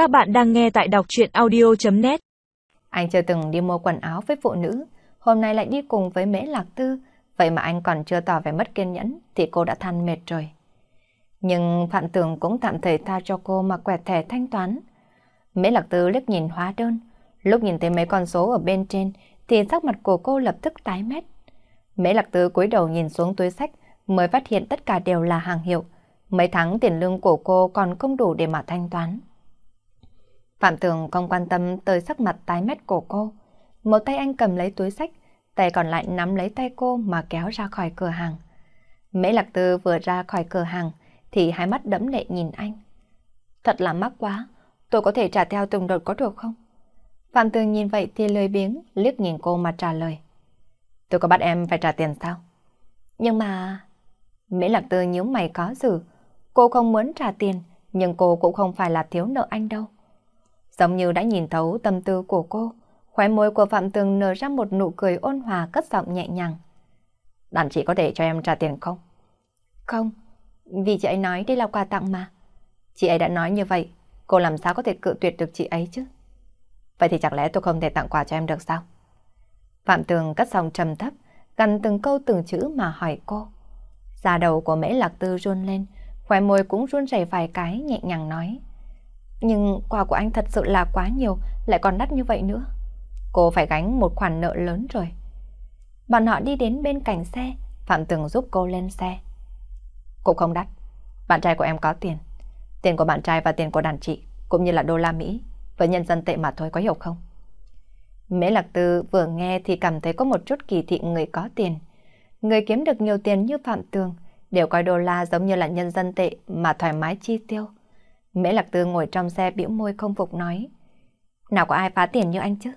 Các bạn đang nghe tại đọc truyện audio.net Anh chưa từng đi mua quần áo với phụ nữ, hôm nay lại đi cùng với Mễ Lạc Tư, vậy mà anh còn chưa tỏ vẻ mất kiên nhẫn thì cô đã than mệt rồi. Nhưng Phạm Tường cũng tạm thời tha cho cô mà quẹt thẻ thanh toán. Mễ Lạc Tư liếc nhìn hóa đơn, lúc nhìn thấy mấy con số ở bên trên thì sắc mặt của cô lập tức tái mét. Mễ Lạc Tư cúi đầu nhìn xuống túi sách mới phát hiện tất cả đều là hàng hiệu. Mấy tháng tiền lương của cô còn không đủ để mà thanh toán. Phạm Tường không quan tâm tới sắc mặt tái mét của cô. Một tay anh cầm lấy túi sách, tay còn lại nắm lấy tay cô mà kéo ra khỏi cửa hàng. Mễ Lạc Tư vừa ra khỏi cửa hàng thì hai mắt đẫm lệ nhìn anh. Thật là mắc quá, tôi có thể trả theo từng đợt có được không? Phạm Tường nhìn vậy thì lười biếng, liếc nhìn cô mà trả lời. Tôi có bắt em phải trả tiền sao? Nhưng mà... Mễ Lạc Tư nhíu mày có xử. Cô không muốn trả tiền, nhưng cô cũng không phải là thiếu nợ anh đâu. Giống như đã nhìn thấu tâm tư của cô, khóe môi của Phạm Tường nở ra một nụ cười ôn hòa cất giọng nhẹ nhàng. Đàn chị có để cho em trả tiền không? Không, vì chị ấy nói đây là quà tặng mà. Chị ấy đã nói như vậy, cô làm sao có thể cự tuyệt được chị ấy chứ? Vậy thì chẳng lẽ tôi không thể tặng quà cho em được sao? Phạm Tường cất giọng trầm thấp, gần từng câu từng chữ mà hỏi cô. Da đầu của Mễ Lạc Tư run lên, khóe môi cũng run rẩy vài cái nhẹ nhàng nói. Nhưng quà của anh thật sự là quá nhiều, lại còn đắt như vậy nữa. Cô phải gánh một khoản nợ lớn rồi. Bọn họ đi đến bên cạnh xe, Phạm Tường giúp cô lên xe. Cũng không đắt, bạn trai của em có tiền. Tiền của bạn trai và tiền của đàn chị, cũng như là đô la Mỹ, với nhân dân tệ mà thôi có hiểu không? Mễ Lạc Tư vừa nghe thì cảm thấy có một chút kỳ thị người có tiền. Người kiếm được nhiều tiền như Phạm Tường đều coi đô la giống như là nhân dân tệ mà thoải mái chi tiêu. Mễ Lạc Tư ngồi trong xe bĩu môi không phục nói. Nào có ai phá tiền như anh chứ?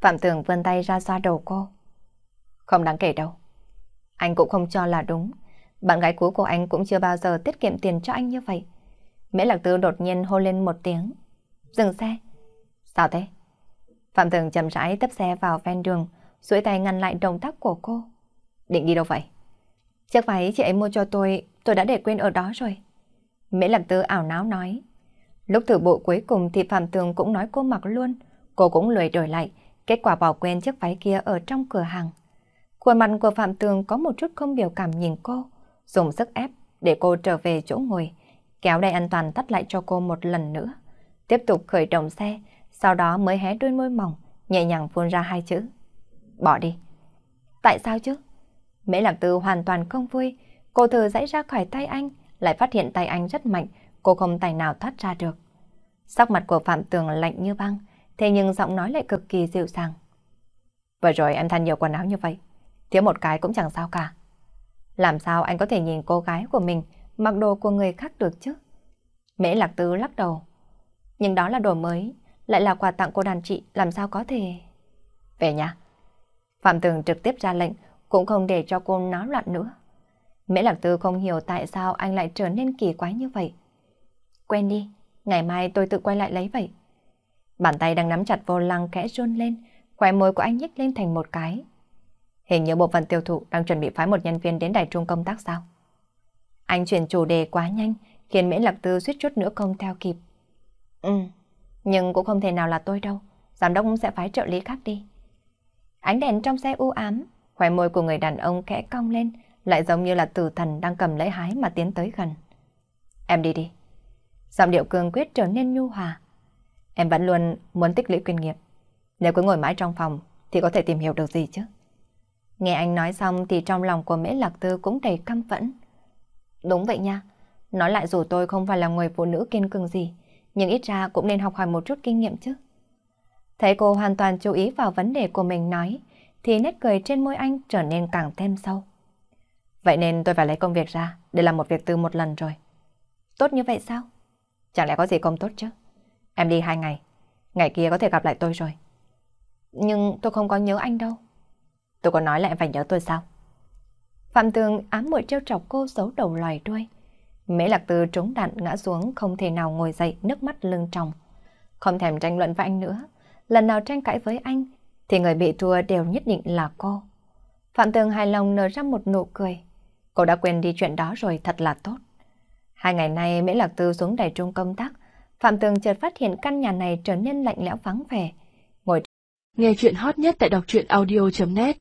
Phạm Tường vươn tay ra xoa đầu cô. Không đáng kể đâu. Anh cũng không cho là đúng. Bạn gái cũ của anh cũng chưa bao giờ tiết kiệm tiền cho anh như vậy. Mễ Lạc Tư đột nhiên hô lên một tiếng. Dừng xe. Sao thế? Phạm Tường chậm rãi tấp xe vào ven đường, duỗi tay ngăn lại động tác của cô. Định đi đâu vậy? Chiếc váy chị ấy mua cho tôi, tôi đã để quên ở đó rồi. Mễ làm Tư ảo náo nói. Lúc thử bộ cuối cùng thì Phạm Tường cũng nói cô mặc luôn. Cô cũng lười đổi lại, kết quả bỏ quên chiếc váy kia ở trong cửa hàng. Khuôn mặt của Phạm Tường có một chút không biểu cảm nhìn cô, dùng sức ép để cô trở về chỗ ngồi, kéo đai an toàn tắt lại cho cô một lần nữa. Tiếp tục khởi động xe, sau đó mới hé đôi môi mỏng, nhẹ nhàng phun ra hai chữ. Bỏ đi. Tại sao chứ? Mễ Lạc Tư hoàn toàn không vui, cô thử dãy ra khỏi tay anh, lại phát hiện tay anh rất mạnh, cô không tài nào thoát ra được. Sắc mặt của Phạm Tường lạnh như băng, thế nhưng giọng nói lại cực kỳ dịu dàng. Vừa rồi em thay nhiều quần áo như vậy, thiếu một cái cũng chẳng sao cả. Làm sao anh có thể nhìn cô gái của mình mặc đồ của người khác được chứ? Mễ Lạc Tư lắc đầu. Nhưng đó là đồ mới, lại là quà tặng của đàn chị, làm sao có thể... Về nhà. Phạm Tường trực tiếp ra lệnh, cũng không để cho cô náo loạn nữa. Mễ Lạc Tư không hiểu tại sao anh lại trở nên kỳ quái như vậy. Quen đi, ngày mai tôi tự quay lại lấy vậy. Bàn tay đang nắm chặt vô lăng kẽ run lên, khóe môi của anh nhếch lên thành một cái. Hình như bộ phận tiêu thụ đang chuẩn bị phái một nhân viên đến đài trung công tác sao? Anh chuyển chủ đề quá nhanh, khiến Mễ Lạc Tư suýt chút nữa không theo kịp. Ừ, nhưng cũng không thể nào là tôi đâu, giám đốc sẽ phái trợ lý khác đi. Ánh đèn trong xe u ám, khóe môi của người đàn ông khẽ cong lên, lại giống như là tử thần đang cầm lấy hái mà tiến tới gần. Em đi đi. Giọng điệu cương quyết trở nên nhu hòa. Em vẫn luôn muốn tích lũy kinh nghiệm. Nếu cứ ngồi mãi trong phòng thì có thể tìm hiểu được gì chứ. Nghe anh nói xong thì trong lòng của Mễ Lạc Tư cũng đầy căm phẫn. Đúng vậy nha. Nói lại dù tôi không phải là người phụ nữ kiên cường gì, nhưng ít ra cũng nên học hỏi một chút kinh nghiệm chứ. Thấy cô hoàn toàn chú ý vào vấn đề của mình nói, thì nét cười trên môi anh trở nên càng thêm sâu. Vậy nên tôi phải lấy công việc ra để làm một việc từ một lần rồi. Tốt như vậy sao? Chẳng lẽ có gì không tốt chứ? Em đi hai ngày, ngày kia có thể gặp lại tôi rồi. Nhưng tôi không có nhớ anh đâu. Tôi có nói là em phải nhớ tôi sao? Phạm Tường ám muội trêu chọc cô giấu đầu loài đuôi. Mễ Lạc Tư trúng đạn ngã xuống không thể nào ngồi dậy nước mắt lưng tròng. Không thèm tranh luận với anh nữa. Lần nào tranh cãi với anh thì người bị thua đều nhất định là cô. Phạm Tường hài lòng nở ra một nụ cười. Cô đã quên đi chuyện đó rồi thật là tốt. Hai ngày nay Mễ Lạc Tư xuống đài trung công tác, Phạm Tường chợt phát hiện căn nhà này trở nên lạnh lẽo vắng vẻ. Nghe chuyện hot nhất tại đọc truyện audio.net